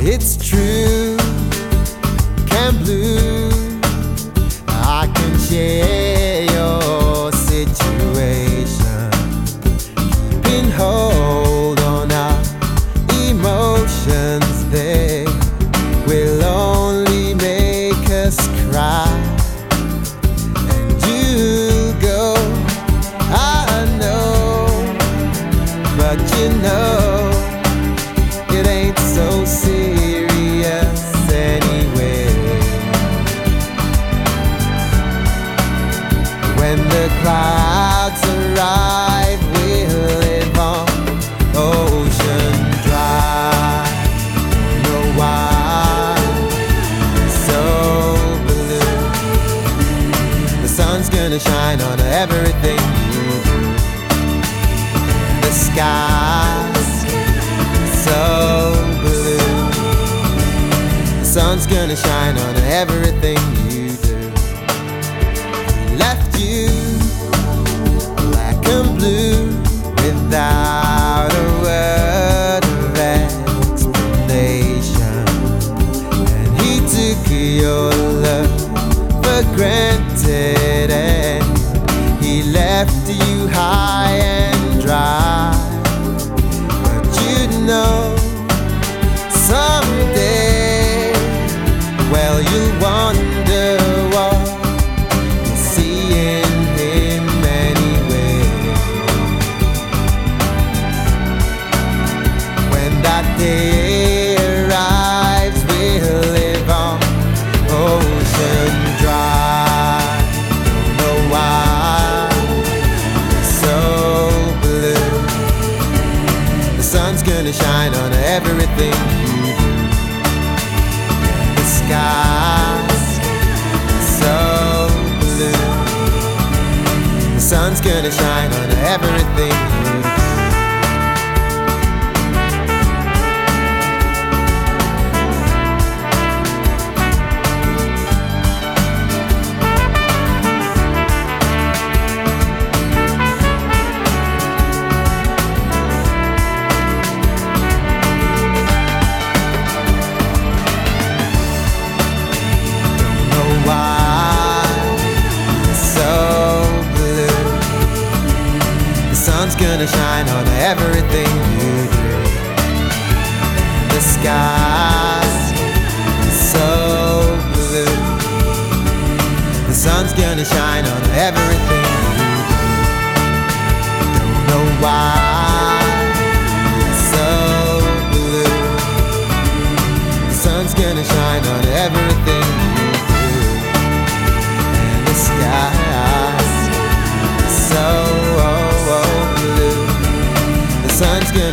It's true, can blue, I can share. Everything you do. The sky's so blue. The sun's gonna shine on everything you left you high and dry. Gonna shine on everything you do. The sky's so blue. The sun's gonna shine on everything sun's gonna shine on everything you do. The sky's so blue. The sun's gonna shine on everything you do. Don't know why it's so blue. The sun's gonna shine on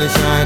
shining